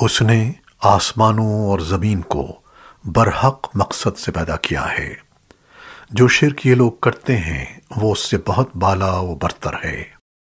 اس نے آسمانوں اور زمین کو برحق مقصد سے پیدا کیا ہے۔ جو شرک یہ لوگ کرتے ہیں، وہ اس سے بہت بالا و برتر ہے۔